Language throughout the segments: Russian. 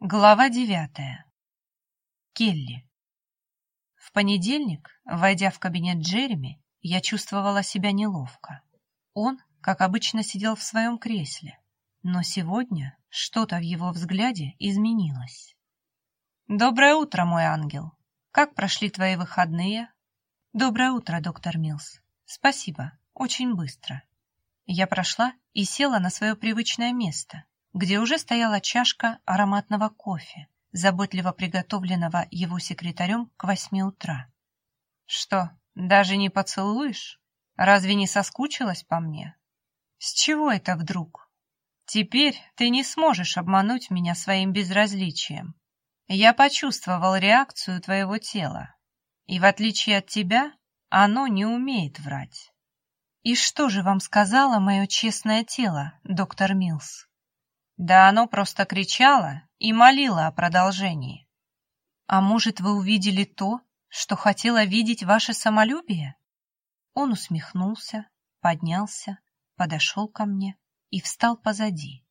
Глава девятая. Келли. В понедельник, войдя в кабинет Джереми, я чувствовала себя неловко. Он, как обычно, сидел в своем кресле, но сегодня что-то в его взгляде изменилось. «Доброе утро, мой ангел! Как прошли твои выходные?» «Доброе утро, доктор Милс. Спасибо, очень быстро». Я прошла и села на свое привычное место, где уже стояла чашка ароматного кофе, заботливо приготовленного его секретарем к восьми утра. «Что, даже не поцелуешь? Разве не соскучилась по мне? С чего это вдруг? Теперь ты не сможешь обмануть меня своим безразличием. Я почувствовал реакцию твоего тела, и в отличие от тебя, оно не умеет врать». «И что же вам сказала мое честное тело, доктор Милс?» Да оно просто кричало и молило о продолжении. А может, вы увидели то, что хотела видеть ваше самолюбие? Он усмехнулся, поднялся, подошел ко мне и встал позади.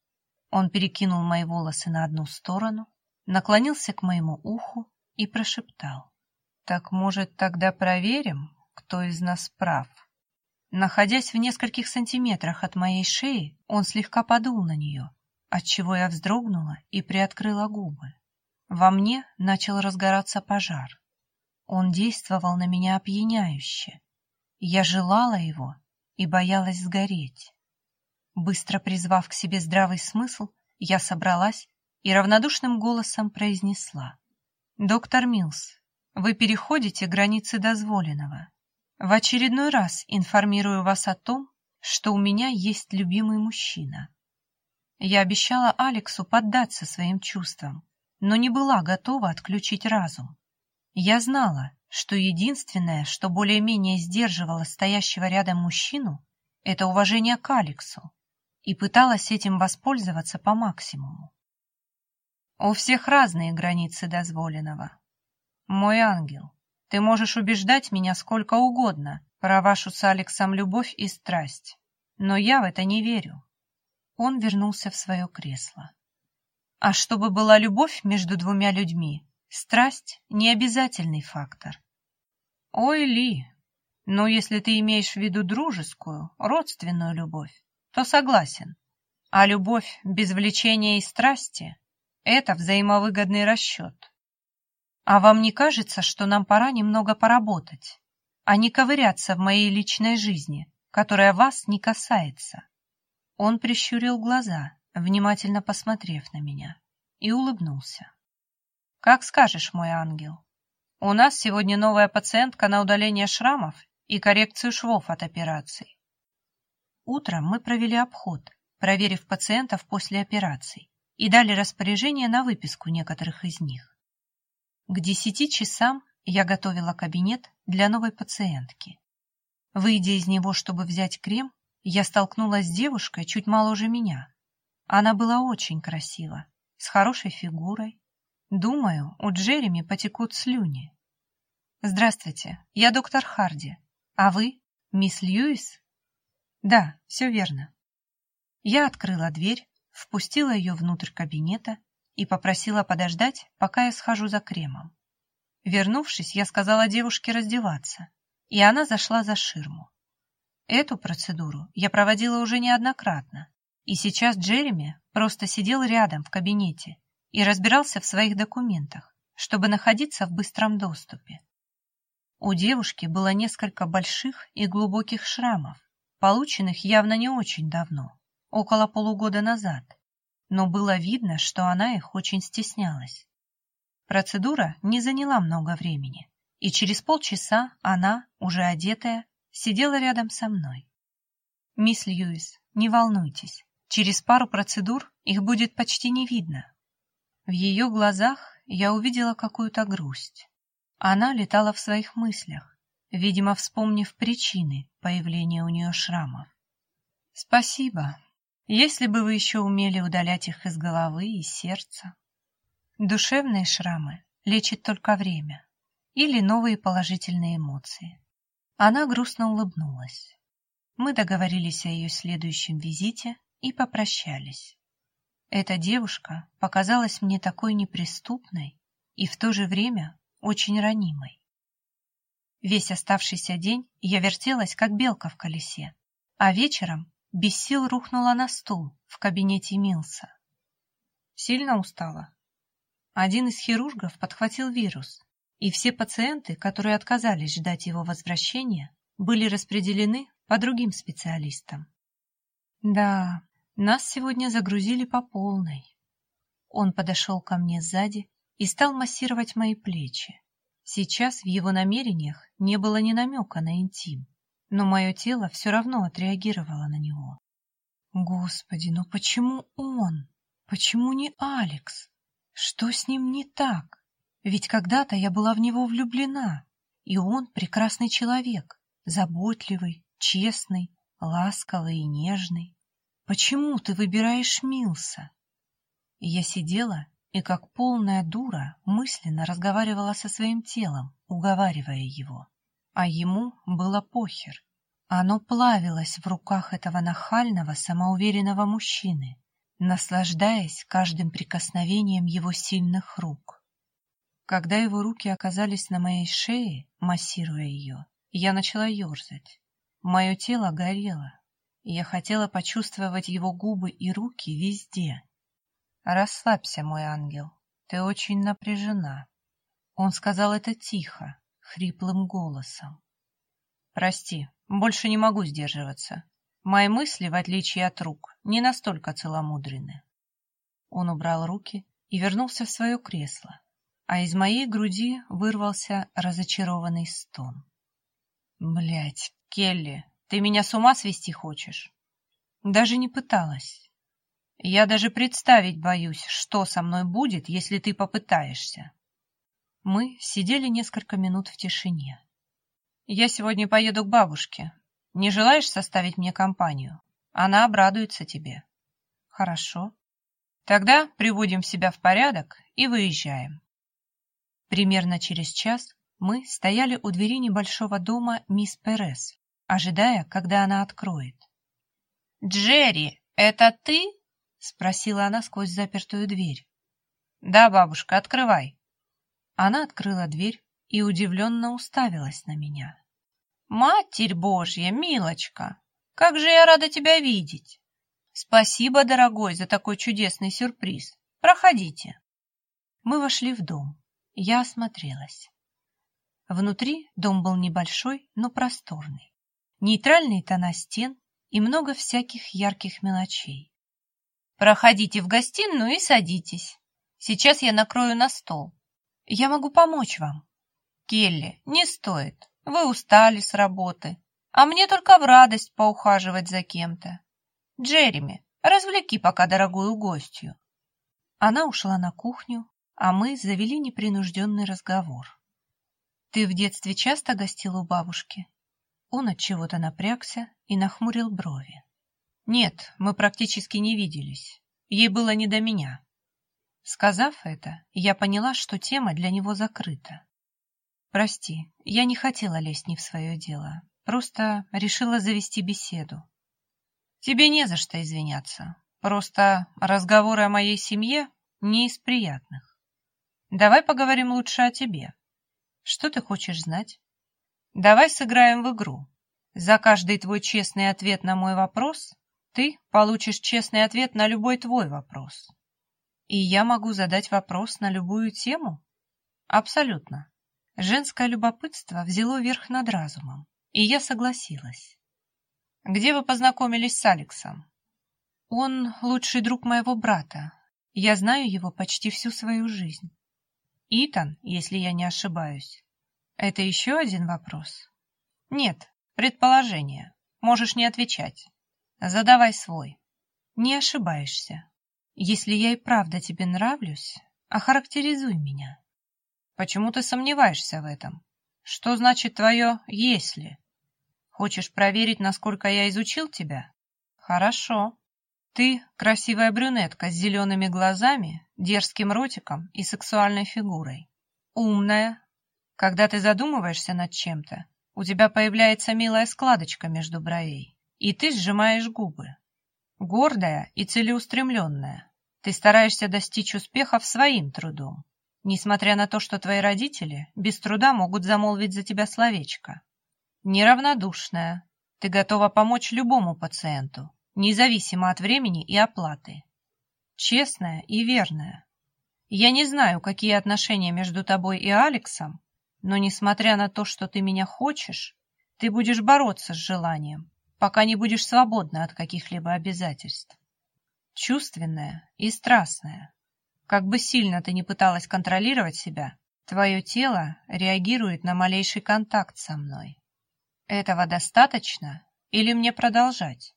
Он перекинул мои волосы на одну сторону, наклонился к моему уху и прошептал. «Так, может, тогда проверим, кто из нас прав?» Находясь в нескольких сантиметрах от моей шеи, он слегка подул на нее, отчего я вздрогнула и приоткрыла губы. Во мне начал разгораться пожар. Он действовал на меня опьяняюще. Я желала его и боялась сгореть. Быстро призвав к себе здравый смысл, я собралась и равнодушным голосом произнесла. «Доктор Милс, вы переходите границы дозволенного. В очередной раз информирую вас о том, что у меня есть любимый мужчина. Я обещала Алексу поддаться своим чувствам, но не была готова отключить разум. Я знала, что единственное, что более-менее сдерживало стоящего рядом мужчину, это уважение к Алексу, и пыталась этим воспользоваться по максимуму. У всех разные границы дозволенного. Мой ангел, ты можешь убеждать меня сколько угодно про вашу с Алексом любовь и страсть, но я в это не верю. Он вернулся в свое кресло. А чтобы была любовь между двумя людьми, страсть — не обязательный фактор. Ой, Ли, ну если ты имеешь в виду дружескую, родственную любовь, то согласен. А любовь без влечения и страсти — это взаимовыгодный расчет. А вам не кажется, что нам пора немного поработать, а не ковыряться в моей личной жизни, которая вас не касается? Он прищурил глаза, внимательно посмотрев на меня, и улыбнулся. «Как скажешь, мой ангел. У нас сегодня новая пациентка на удаление шрамов и коррекцию швов от операций». Утром мы провели обход, проверив пациентов после операций, и дали распоряжение на выписку некоторых из них. К десяти часам я готовила кабинет для новой пациентки. Выйдя из него, чтобы взять крем, я столкнулась с девушкой чуть моложе меня. Она была очень красива, с хорошей фигурой. Думаю, у Джереми потекут слюни. Здравствуйте, я доктор Харди. А вы, мисс Льюис? Да, все верно. Я открыла дверь, впустила ее внутрь кабинета и попросила подождать, пока я схожу за кремом. Вернувшись, я сказала девушке раздеваться, и она зашла за ширму. Эту процедуру я проводила уже неоднократно, и сейчас Джереми просто сидел рядом в кабинете и разбирался в своих документах, чтобы находиться в быстром доступе. У девушки было несколько больших и глубоких шрамов, полученных явно не очень давно, около полугода назад, но было видно, что она их очень стеснялась. Процедура не заняла много времени, и через полчаса она, уже одетая, сидела рядом со мной. «Мисс Льюис, не волнуйтесь, через пару процедур их будет почти не видно». В ее глазах я увидела какую-то грусть. Она летала в своих мыслях, видимо, вспомнив причины появления у нее шрамов. «Спасибо. Если бы вы еще умели удалять их из головы и сердца». Душевные шрамы лечит только время или новые положительные эмоции. Она грустно улыбнулась. Мы договорились о ее следующем визите и попрощались. Эта девушка показалась мне такой неприступной и в то же время очень ранимой. Весь оставшийся день я вертелась, как белка в колесе, а вечером без сил рухнула на стул в кабинете Милса. Сильно устала. Один из хирургов подхватил вирус, и все пациенты, которые отказались ждать его возвращения, были распределены по другим специалистам. Да, нас сегодня загрузили по полной. Он подошел ко мне сзади и стал массировать мои плечи. Сейчас в его намерениях не было ни намека на интим, но мое тело все равно отреагировало на него. Господи, ну почему он? Почему не Алекс? Что с ним не так? Ведь когда-то я была в него влюблена, и он прекрасный человек, заботливый, честный, ласковый и нежный. Почему ты выбираешь Милса? Я сидела и, как полная дура, мысленно разговаривала со своим телом, уговаривая его. А ему было похер. Оно плавилось в руках этого нахального, самоуверенного мужчины, наслаждаясь каждым прикосновением его сильных рук. Когда его руки оказались на моей шее, массируя ее, я начала ерзать. Мое тело горело, я хотела почувствовать его губы и руки везде. «Расслабься, мой ангел, ты очень напряжена». Он сказал это тихо, хриплым голосом. «Прости, больше не могу сдерживаться. Мои мысли, в отличие от рук, не настолько целомудренны». Он убрал руки и вернулся в свое кресло, а из моей груди вырвался разочарованный стон. Блять, Келли, ты меня с ума свести хочешь? Даже не пыталась. Я даже представить боюсь, что со мной будет, если ты попытаешься. Мы сидели несколько минут в тишине. Я сегодня поеду к бабушке. Не желаешь составить мне компанию? Она обрадуется тебе. Хорошо. Тогда приводим себя в порядок и выезжаем. Примерно через час мы стояли у двери небольшого дома мисс Перес, ожидая, когда она откроет. «Джерри, это ты?» — спросила она сквозь запертую дверь. «Да, бабушка, открывай». Она открыла дверь и удивленно уставилась на меня. «Матерь Божья, милочка, как же я рада тебя видеть! Спасибо, дорогой, за такой чудесный сюрприз. Проходите». Мы вошли в дом. Я осмотрелась. Внутри дом был небольшой, но просторный. Нейтральные тона стен и много всяких ярких мелочей. «Проходите в гостиную и садитесь. Сейчас я накрою на стол. Я могу помочь вам». «Келли, не стоит. Вы устали с работы. А мне только в радость поухаживать за кем-то. Джереми, развлеки пока дорогую гостью». Она ушла на кухню, а мы завели непринужденный разговор. Ты в детстве часто гостил у бабушки? Он от чего-то напрягся и нахмурил брови. Нет, мы практически не виделись. Ей было не до меня. Сказав это, я поняла, что тема для него закрыта. Прости, я не хотела лезть не в свое дело. Просто решила завести беседу. Тебе не за что извиняться. Просто разговоры о моей семье не из приятных. Давай поговорим лучше о тебе. Что ты хочешь знать? Давай сыграем в игру. За каждый твой честный ответ на мой вопрос ты получишь честный ответ на любой твой вопрос. И я могу задать вопрос на любую тему? Абсолютно. Женское любопытство взяло верх над разумом, и я согласилась. Где вы познакомились с Алексом? Он лучший друг моего брата. Я знаю его почти всю свою жизнь. Итан, если я не ошибаюсь. Это еще один вопрос? Нет, предположение. Можешь не отвечать. Задавай свой. Не ошибаешься. Если я и правда тебе нравлюсь, охарактеризуй меня. Почему ты сомневаешься в этом? Что значит твое «если»? Хочешь проверить, насколько я изучил тебя? Хорошо. Ты красивая брюнетка с зелеными глазами, дерзким ротиком и сексуальной фигурой. Умная. Когда ты задумываешься над чем-то, у тебя появляется милая складочка между бровей, и ты сжимаешь губы. Гордая и целеустремленная. Ты стараешься достичь успехов своим трудом, несмотря на то, что твои родители без труда могут замолвить за тебя словечко. Неравнодушная, ты готова помочь любому пациенту, независимо от времени и оплаты. Честная и верная. Я не знаю, какие отношения между тобой и Алексом, но, несмотря на то, что ты меня хочешь, ты будешь бороться с желанием, пока не будешь свободна от каких-либо обязательств. Чувственная и страстная. Как бы сильно ты ни пыталась контролировать себя, твое тело реагирует на малейший контакт со мной. Этого достаточно или мне продолжать?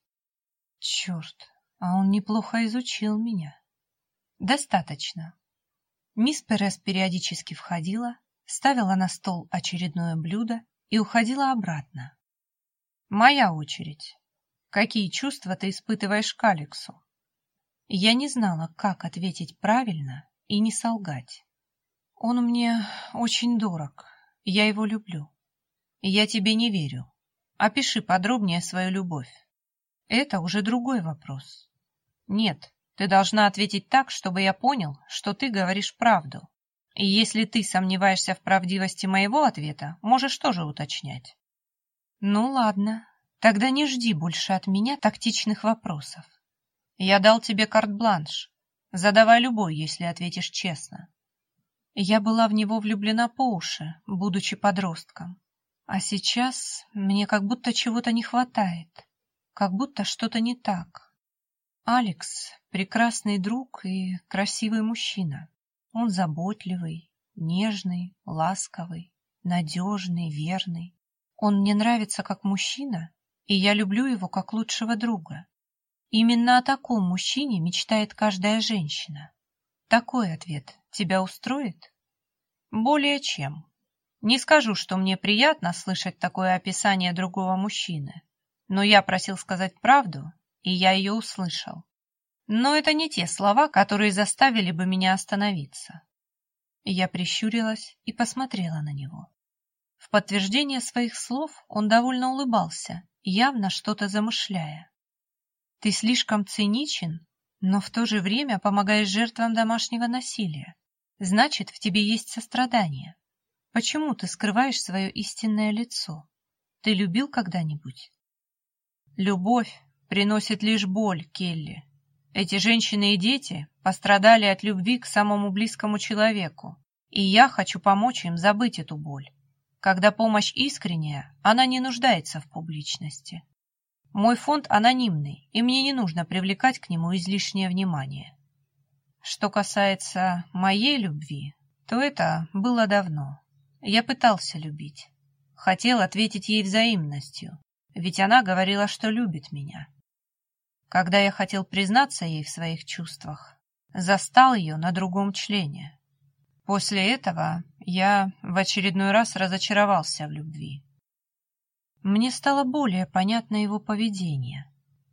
Черт, а он неплохо изучил меня. Достаточно. Мисс Перес периодически входила, ставила на стол очередное блюдо и уходила обратно. Моя очередь. Какие чувства ты испытываешь к Алексу? Я не знала, как ответить правильно и не солгать. Он мне очень дорог, я его люблю. Я тебе не верю. Опиши подробнее свою любовь. Это уже другой вопрос. Нет, ты должна ответить так, чтобы я понял, что ты говоришь правду. И если ты сомневаешься в правдивости моего ответа, можешь тоже уточнять. Ну ладно, тогда не жди больше от меня тактичных вопросов. Я дал тебе карт-бланш. Задавай любой, если ответишь честно. Я была в него влюблена по уши, будучи подростком. А сейчас мне как будто чего-то не хватает, как будто что-то не так. Алекс — прекрасный друг и красивый мужчина. Он заботливый, нежный, ласковый, надежный, верный. Он мне нравится как мужчина, и я люблю его как лучшего друга. Именно о таком мужчине мечтает каждая женщина. Такой ответ тебя устроит? Более чем. Не скажу, что мне приятно слышать такое описание другого мужчины, но я просил сказать правду, и я ее услышал. Но это не те слова, которые заставили бы меня остановиться. Я прищурилась и посмотрела на него. В подтверждение своих слов он довольно улыбался, явно что-то замышляя. Ты слишком циничен, но в то же время помогаешь жертвам домашнего насилия. Значит, в тебе есть сострадание. Почему ты скрываешь свое истинное лицо? Ты любил когда-нибудь? Любовь приносит лишь боль, Келли. Эти женщины и дети пострадали от любви к самому близкому человеку, и я хочу помочь им забыть эту боль. Когда помощь искренняя, она не нуждается в публичности. Мой фонд анонимный, и мне не нужно привлекать к нему излишнее внимание. Что касается моей любви, то это было давно. Я пытался любить. Хотел ответить ей взаимностью, ведь она говорила, что любит меня. Когда я хотел признаться ей в своих чувствах, застал ее на другом члене. После этого я в очередной раз разочаровался в любви. Мне стало более понятно его поведение.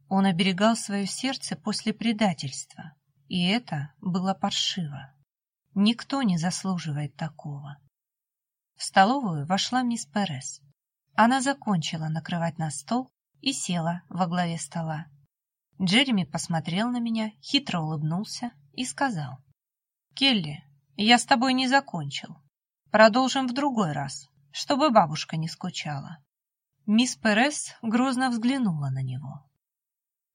Он оберегал свое сердце после предательства, и это было паршиво. Никто не заслуживает такого. В столовую вошла мисс Перес. Она закончила накрывать на стол и села во главе стола. Джереми посмотрел на меня, хитро улыбнулся и сказал. «Келли, я с тобой не закончил. Продолжим в другой раз, чтобы бабушка не скучала». Мисс Перес грозно взглянула на него.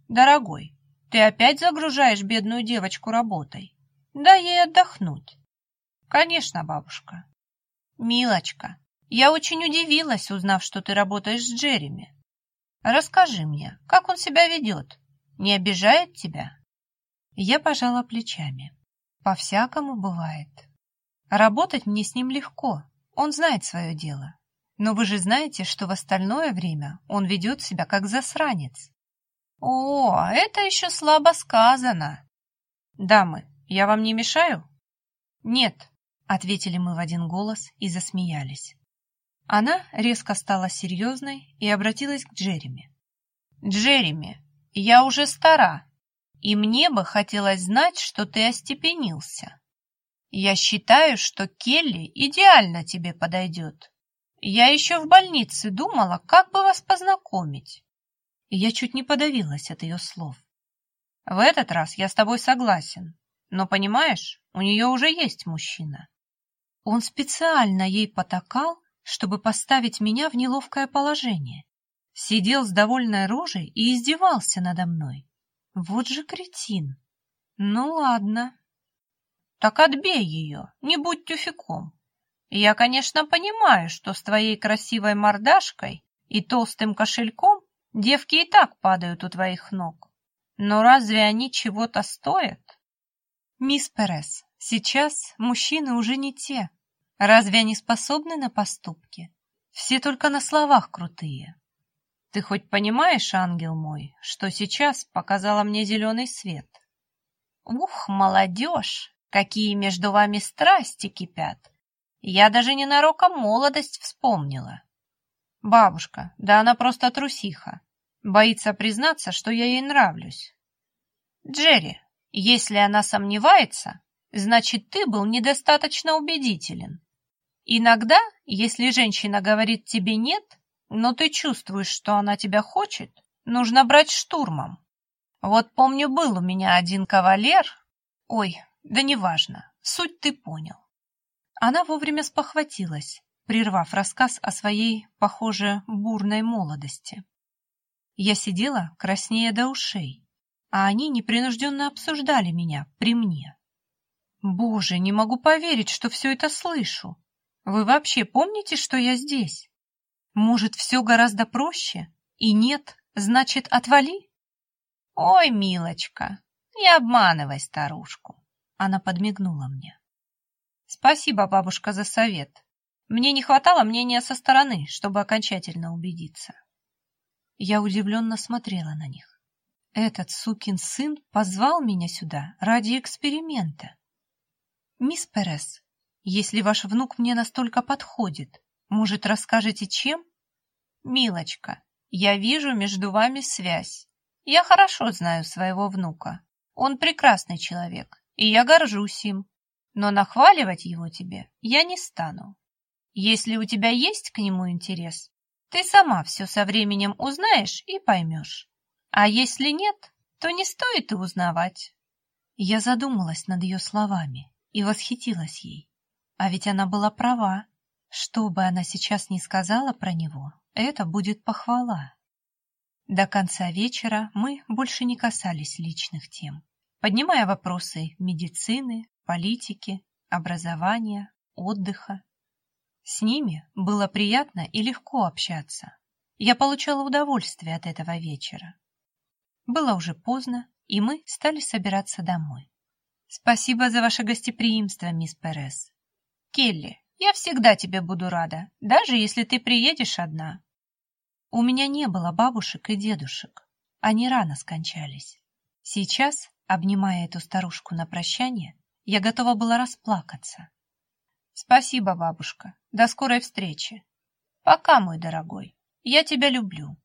«Дорогой, ты опять загружаешь бедную девочку работой? Дай ей отдохнуть». «Конечно, бабушка». «Милочка, я очень удивилась, узнав, что ты работаешь с Джереми. Расскажи мне, как он себя ведет? Не обижает тебя?» Я пожала плечами. По-всякому бывает. Работать мне с ним легко, он знает свое дело. Но вы же знаете, что в остальное время он ведет себя как засранец. О, это еще слабо сказано. Дамы, я вам не мешаю? Нет, ответили мы в один голос и засмеялись. Она резко стала серьезной и обратилась к Джереми. «Джереми, я уже стара, и мне бы хотелось знать, что ты остепенился. Я считаю, что Келли идеально тебе подойдет. Я еще в больнице думала, как бы вас познакомить. Я чуть не подавилась от ее слов. В этот раз я с тобой согласен. Но, понимаешь, у нее уже есть мужчина. Он специально ей потакал, чтобы поставить меня в неловкое положение. Сидел с довольной рожей и издевался надо мной. Вот же кретин. Ну ладно. Так отбей ее, не будь тюфяком. Я, конечно, понимаю, что с твоей красивой мордашкой и толстым кошельком девки и так падают у твоих ног. Но разве они чего-то стоят? Мисс Перес, сейчас мужчины уже не те. Разве они способны на поступки? Все только на словах крутые. Ты хоть понимаешь, ангел мой, что сейчас показала мне зеленый свет? Ух, молодежь, какие между вами страсти кипят! Я даже ненароком молодость вспомнила. Бабушка, да она просто трусиха. Боится признаться, что я ей нравлюсь. Джерри, если она сомневается, значит, ты был недостаточно убедителен. Иногда, если женщина говорит тебе «нет», но ты чувствуешь, что она тебя хочет, нужно брать штурмом. Вот помню, был у меня один кавалер... Ой, да неважно, суть ты понял. Она вовремя спохватилась, прервав рассказ о своей, похоже, бурной молодости. Я сидела, краснея до ушей, а они непринужденно обсуждали меня при мне. Боже, не могу поверить, что все это слышу. Вы вообще помните, что я здесь? Может, все гораздо проще? И нет, значит, отвали? Ой, милочка, не обманывай старушку. Она подмигнула мне. Спасибо, бабушка, за совет. Мне не хватало мнения со стороны, чтобы окончательно убедиться. Я удивленно смотрела на них. Этот сукин сын позвал меня сюда ради эксперимента. Мисс Перес, если ваш внук мне настолько подходит, может, расскажете, чем? Милочка, я вижу между вами связь. Я хорошо знаю своего внука. Он прекрасный человек, и я горжусь им но нахваливать его тебе я не стану. Если у тебя есть к нему интерес, ты сама все со временем узнаешь и поймешь. А если нет, то не стоит и узнавать. Я задумалась над ее словами и восхитилась ей. А ведь она была права. Что бы она сейчас ни сказала про него, это будет похвала. До конца вечера мы больше не касались личных тем, поднимая вопросы медицины, политики, образования, отдыха. С ними было приятно и легко общаться. Я получала удовольствие от этого вечера. Было уже поздно, и мы стали собираться домой. Спасибо за ваше гостеприимство, мисс Перес. Келли, я всегда тебе буду рада, даже если ты приедешь одна. У меня не было бабушек и дедушек. Они рано скончались. Сейчас, обнимая эту старушку на прощание, я готова была расплакаться. Спасибо, бабушка. До скорой встречи. Пока, мой дорогой. Я тебя люблю.